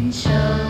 你手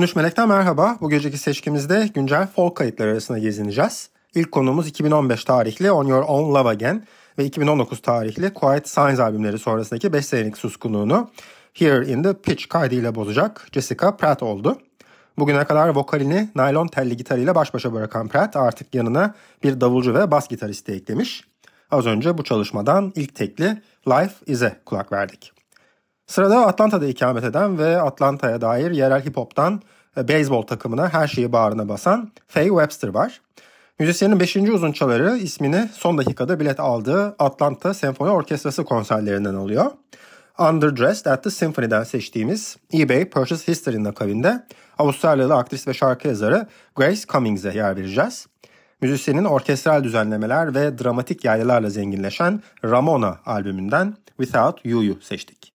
13 Melek'ten merhaba. Bu geceki seçkimizde güncel folk kayıtları arasında gezineceğiz. İlk konumuz 2015 tarihli On Your Own Love Again ve 2019 tarihli Quiet Signs albümleri sonrasındaki 5 senelik suskunluğunu Here in the Pitch kaydıyla bozacak Jessica Pratt oldu. Bugüne kadar vokalini naylon telli gitarıyla baş başa bırakan Pratt artık yanına bir davulcu ve bas gitaristi eklemiş. Az önce bu çalışmadan ilk tekli Life Is'e kulak verdik. Sırada Atlanta'da ikamet eden ve Atlanta'ya dair yerel hip hop'tan e, beyzbol takımına her şeyi bağrına basan Faye Webster var. Müzisyenin 5. uzun çaları ismini son dakikada bilet aldığı Atlanta Senfoni Orkestrası konserlerinden alıyor. Underdressed at the Symphony'den seçtiğimiz eBay Purchase History'nin akabinde Avustralyalı aktris ve şarkı yazarı Grace Cummings'e yer vereceğiz. Müzisyenin orkestral düzenlemeler ve dramatik yaylılarla zenginleşen Ramona albümünden Without You'yu seçtik.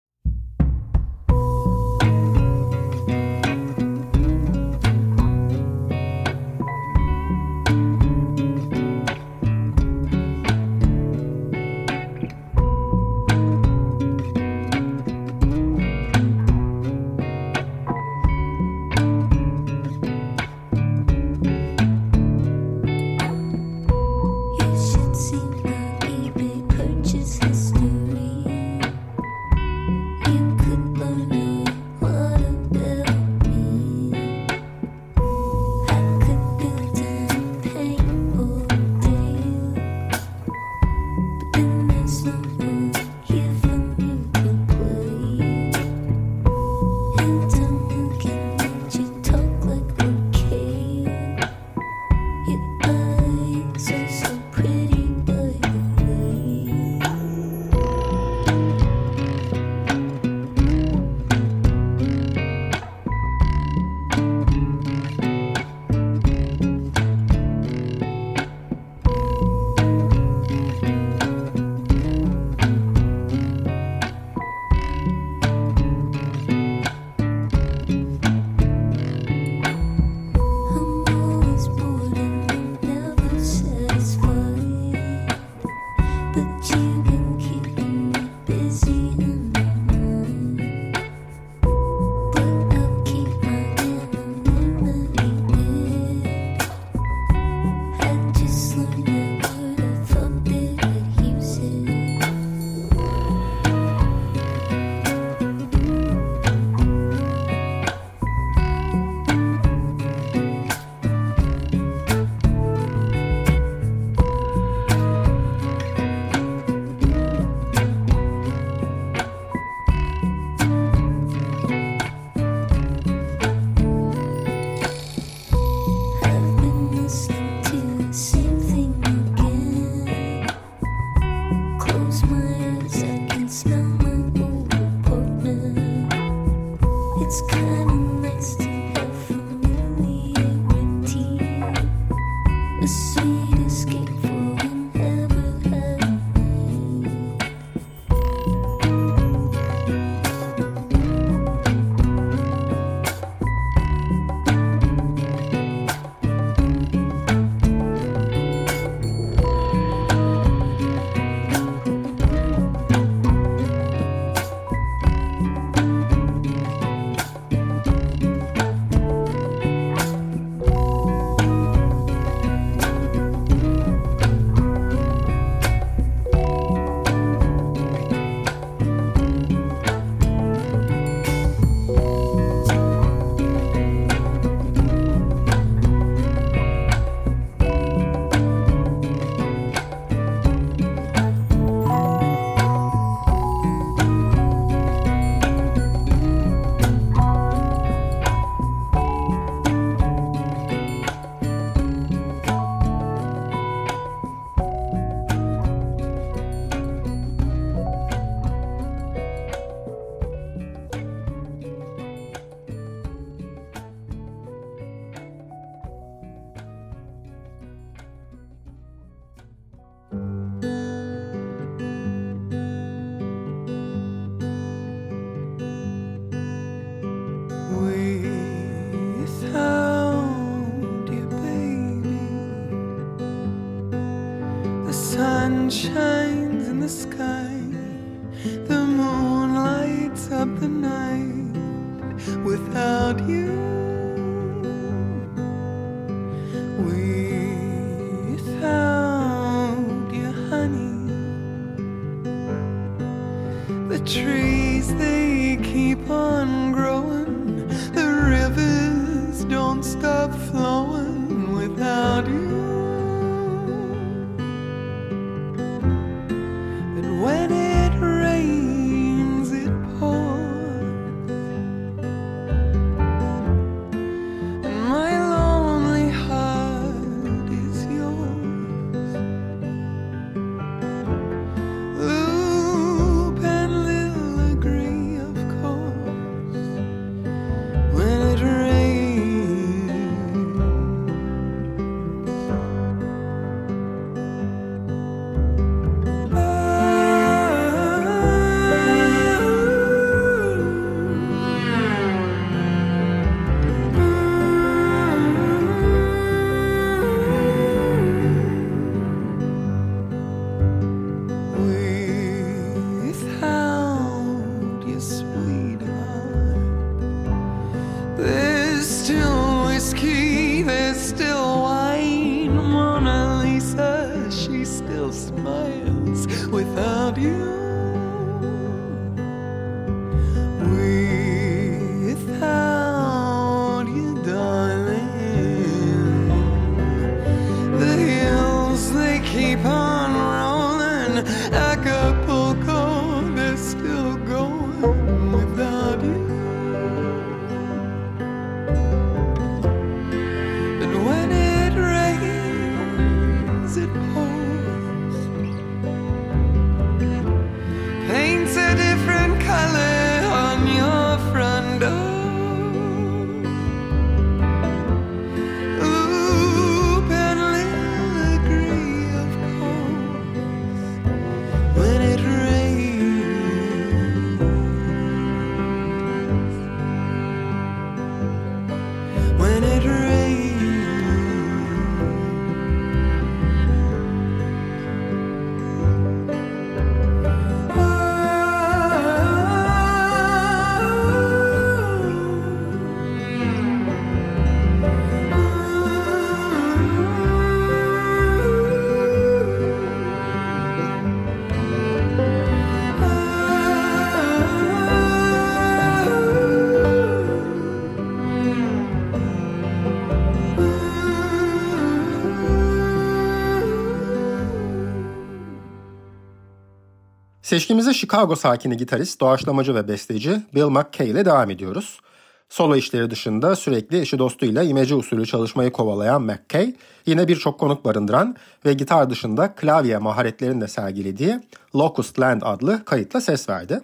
Seçkimize Chicago sakini gitarist, doğaçlamacı ve besteci Bill McKay ile devam ediyoruz. Solo işleri dışında sürekli eşi dostuyla imece usulü çalışmayı kovalayan McKay, yine birçok konuk barındıran ve gitar dışında klavye maharetlerini de sergilediği Locust Land adlı kayıtla ses verdi.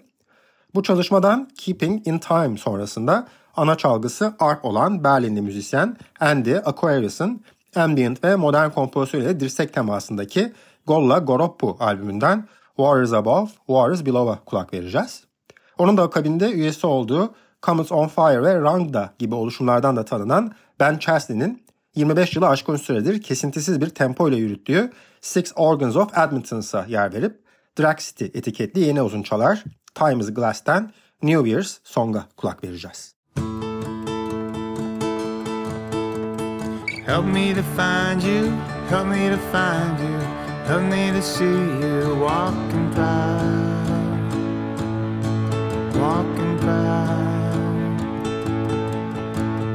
Bu çalışmadan Keeping in Time sonrasında ana çalgısı arp olan Berlinli müzisyen Andy Aquarius'ın ambient ve modern kompozisyonuyla dirsek temasındaki Golla Goroppu albümünden Waters Above, Waters Below'a kulak vereceğiz. Onun da akabinde üyesi olduğu Comets on Fire ve Rangda gibi oluşumlardan da tanınan Ben Chesley'nin 25 yılı aşkın süredir kesintisiz bir tempo ile yürüttüğü Six Organs of Edmonton's'a yer verip Drag City etiketli yeni uzun çalar Time is Glass'ten New Year's Song'a kulak vereceğiz. Help me to find you, help me to find you, me to see you walking by, walking by.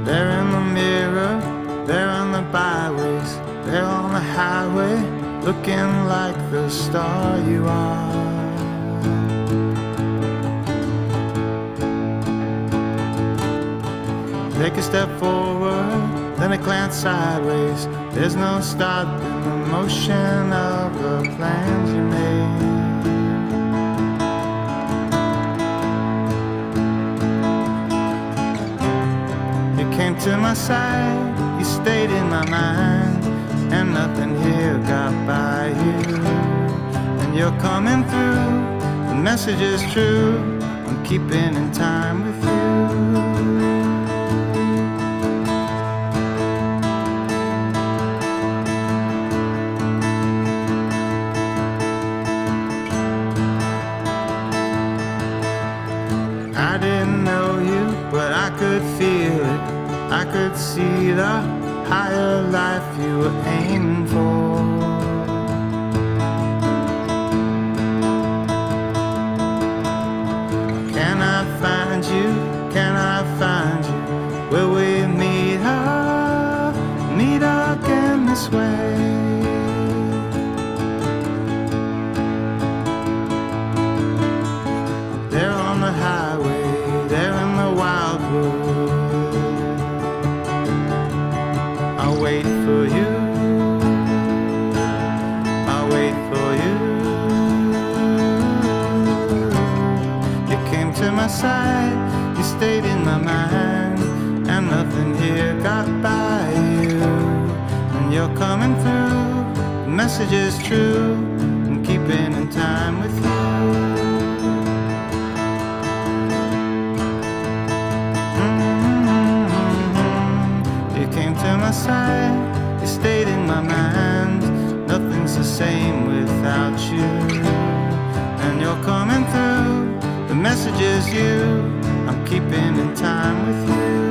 There in the mirror, there on the byways, there on the highway, looking like the star you are. Take a step forward, then I glance sideways. There's no stopping the motion of the plans you made. You came to my side, you stayed in my mind, and nothing here got by you. And you're coming through, the message is true. I'm keeping in time with you. See the higher life you aim for. Message is true, I'm keeping in time with you. Mhm. You came to my side, you stayed in my mind. Nothing's the same without you. And you're coming through, the message is you. I'm keeping in time with you.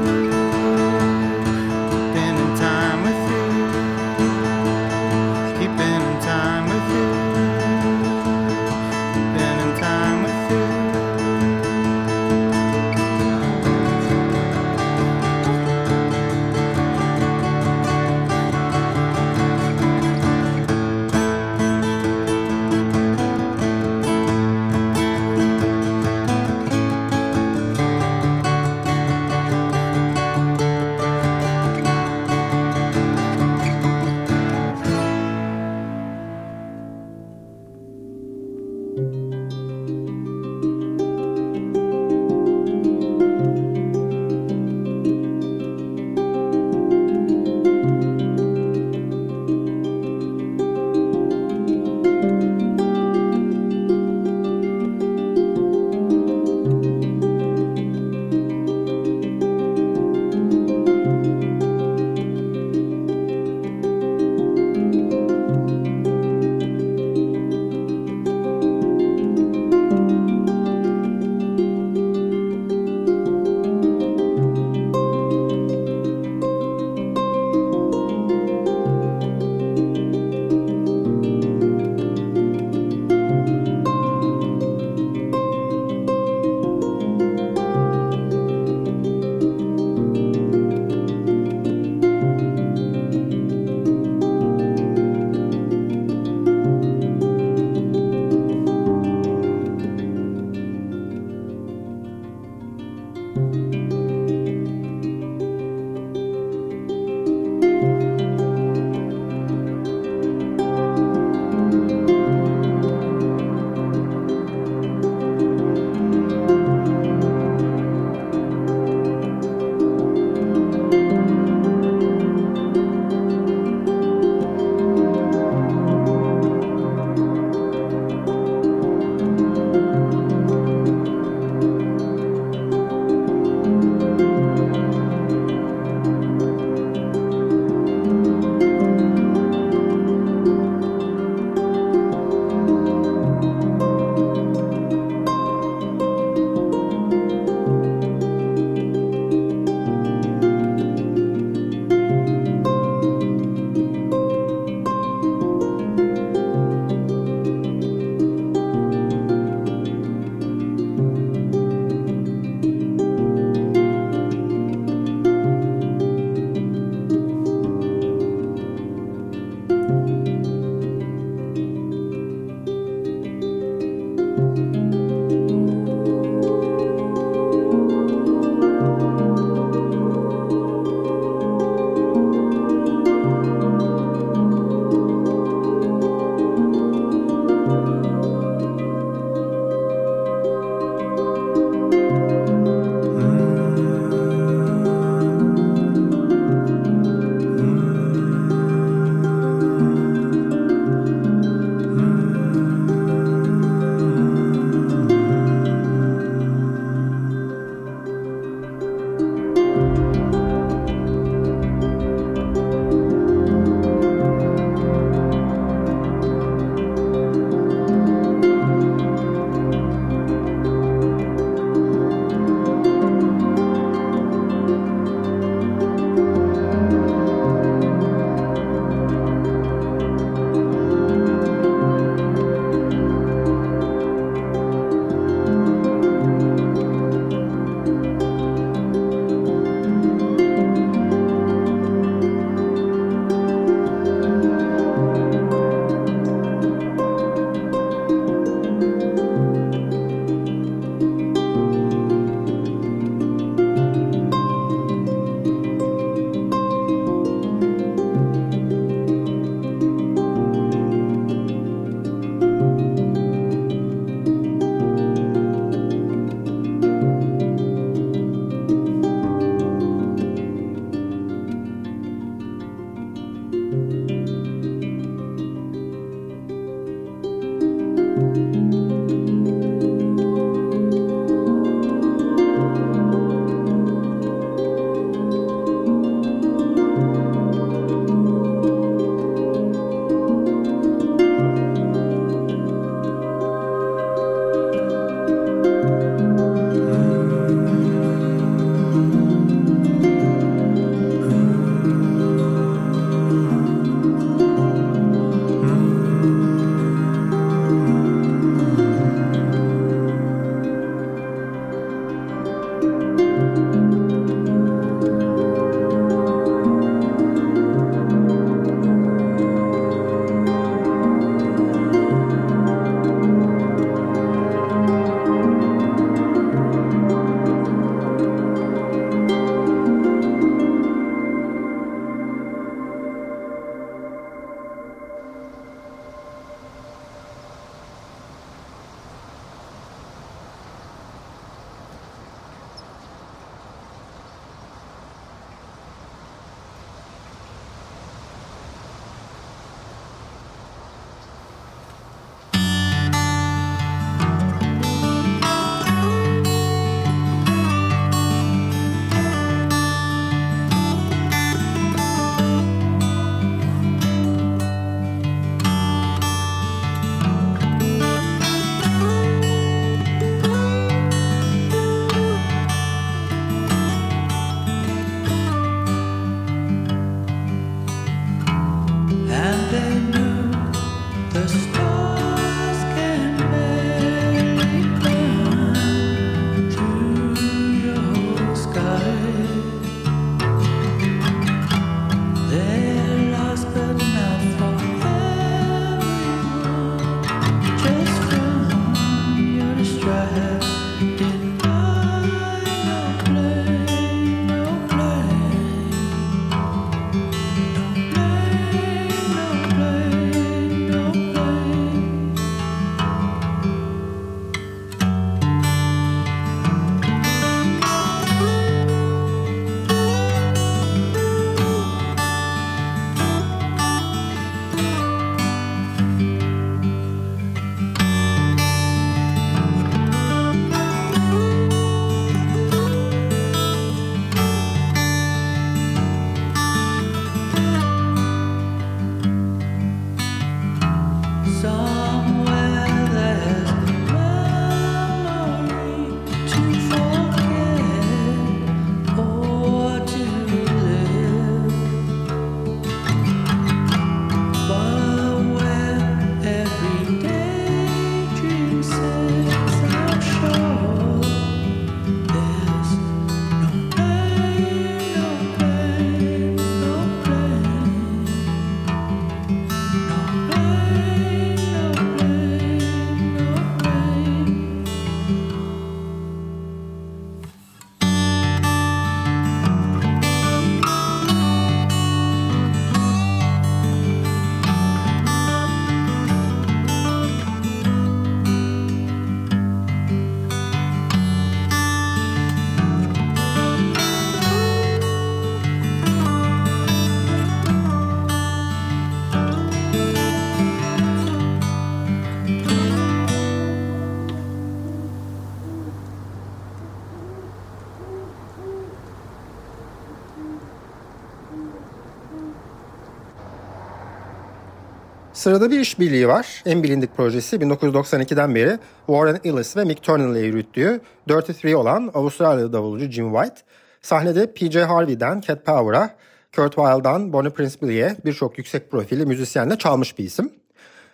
Sırada bir işbirliği var. En bilindik projesi 1992'den beri Warren Ellis ve Mick Turner ile yürüttüğü Dirty Three olan Avustralyalı davulcu Jim White. Sahnede PJ Harvey'den Cat Power'a, Kurt Weill'dan Bonnie Prince Billy'e birçok yüksek profili müzisyenle çalmış bir isim.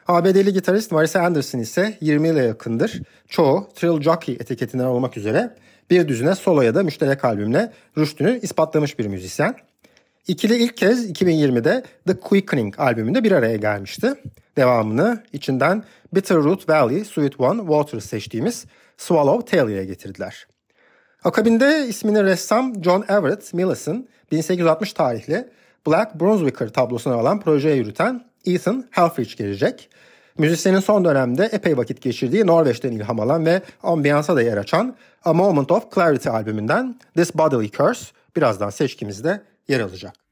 ABD'li gitarist Marissa Anderson ise 20 yıla yakındır. Çoğu Trill Jockey etiketinden olmak üzere bir düzine solo ya da müşterek albümle rüştünü ispatlamış bir müzisyen. İkili ilk kez 2020'de The Quickening albümünde bir araya gelmişti. Devamını içinden Bitter Root Valley, Sweet One, Waters seçtiğimiz Swallow ile getirdiler. Akabinde ismini ressam John Everett Millison 1860 tarihli Black Brunswicker tablosuna alan projeye yürüten Ethan Helfrich gelecek. Müzisyenin son dönemde epey vakit geçirdiği Norveç'ten ilham alan ve ambiyansa da yer açan A Moment of Clarity albümünden This Bodily Curse birazdan seçkimizde yer alacak.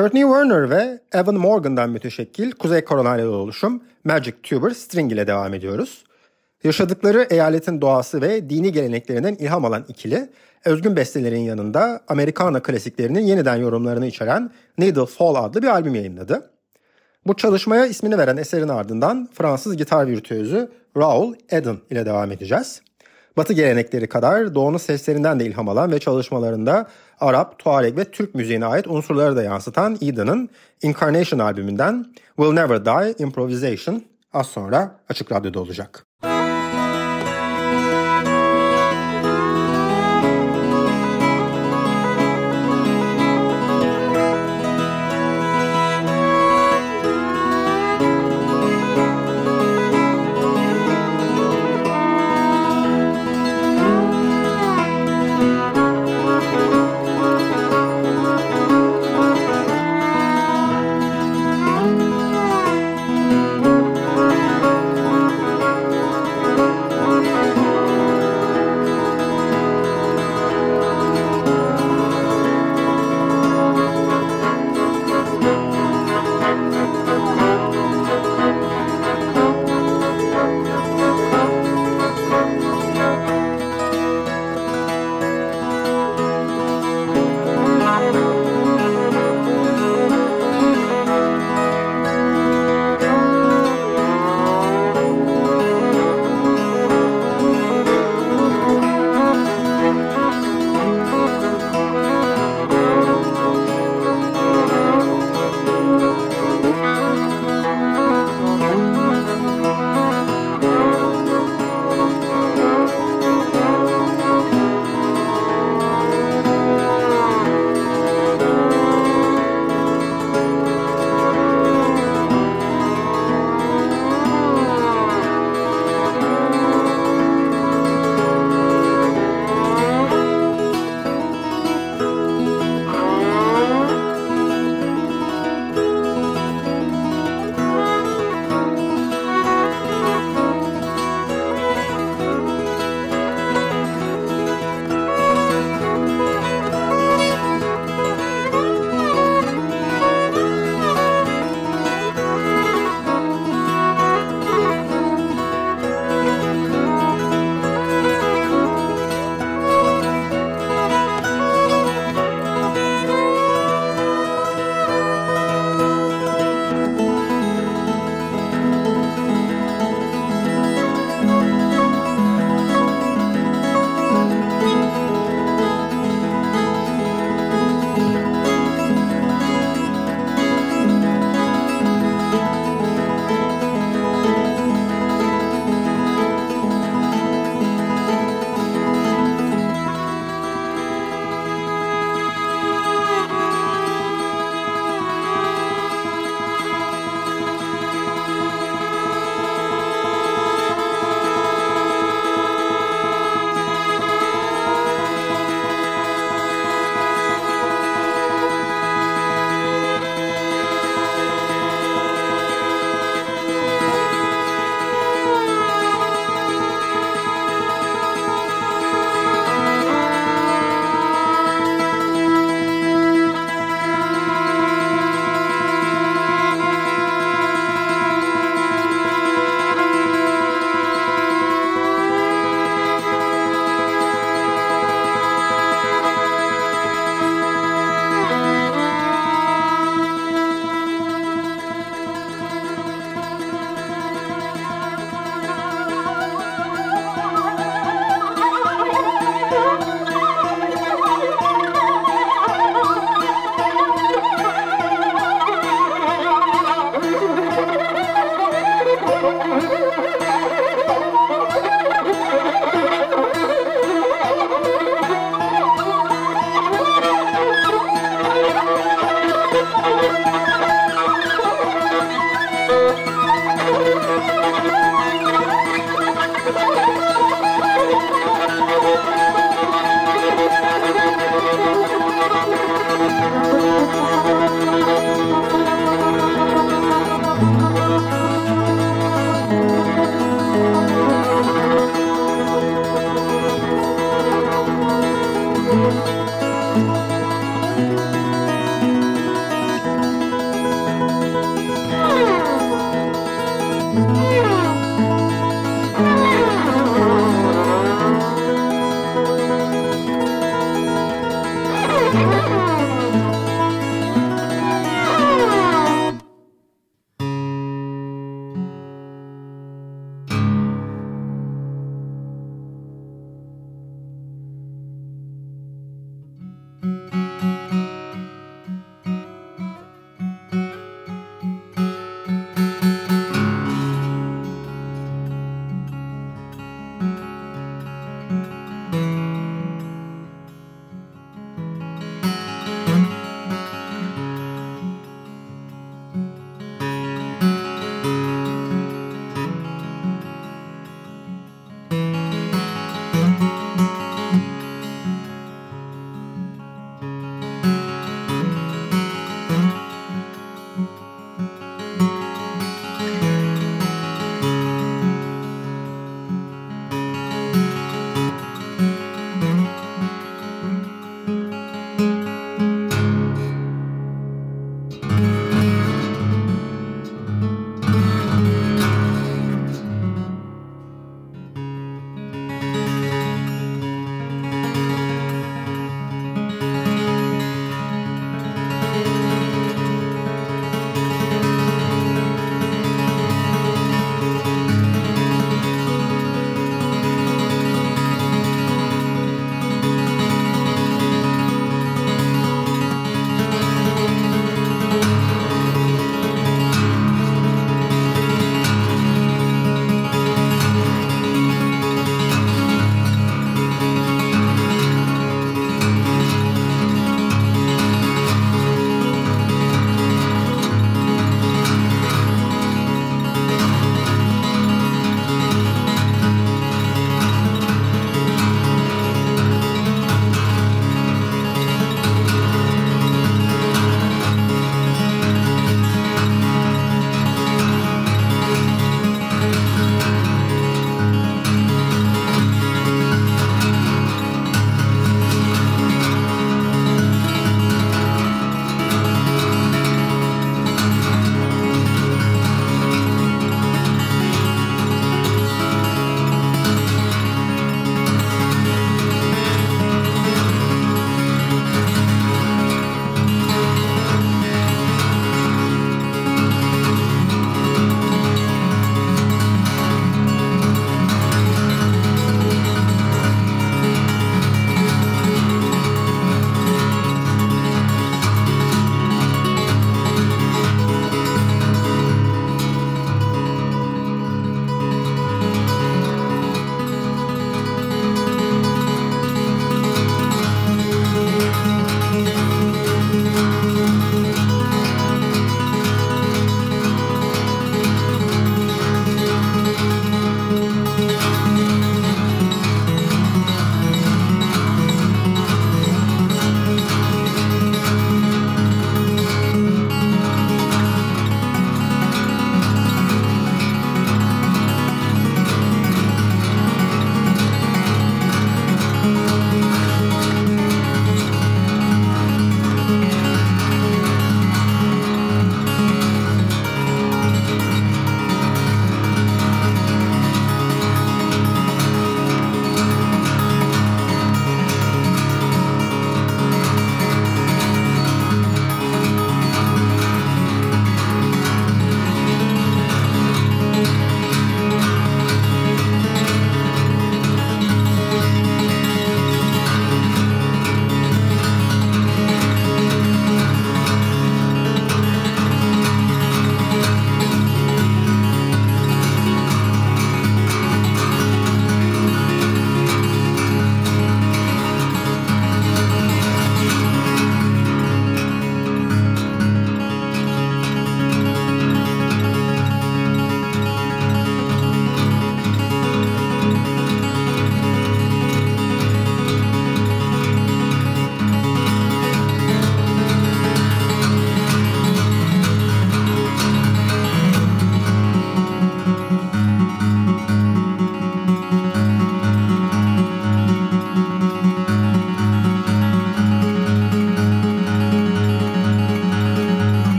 Courtney Warner ve Evan Morgan'dan müteşekkil Kuzey Carolina'lı oluşum Magic Tuber String ile devam ediyoruz. Yaşadıkları eyaletin doğası ve dini geleneklerinden ilham alan ikili, özgün bestelerin yanında Americana klasiklerinin yeniden yorumlarını içeren Needle Fall adlı bir albüm yayınladı. Bu çalışmaya ismini veren eserin ardından Fransız gitar virtüözü Raoul Eden ile devam edeceğiz. Batı gelenekleri kadar doğunun seslerinden de ilham alan ve çalışmalarında Arap, Tuareg ve Türk müziğine ait unsurları da yansıtan Eden'ın Incarnation albümünden Will Never Die Improvisation az sonra Açık Radyo'da olacak.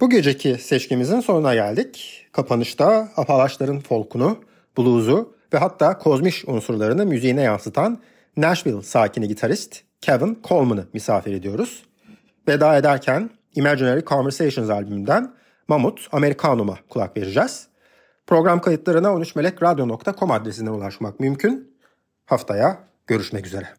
Bu geceki seçkimizin sonuna geldik. Kapanışta Apalaçların folkunu, blues'u ve hatta kozmiş unsurlarını müziğine yansıtan Nashville sakini gitarist Kevin Coleman'ı misafir ediyoruz. Veda ederken Imaginary Conversations albümünden Mamut Americanum'a kulak vereceğiz. Program kayıtlarına 13melekradyo.com adresinden ulaşmak mümkün. Haftaya görüşmek üzere.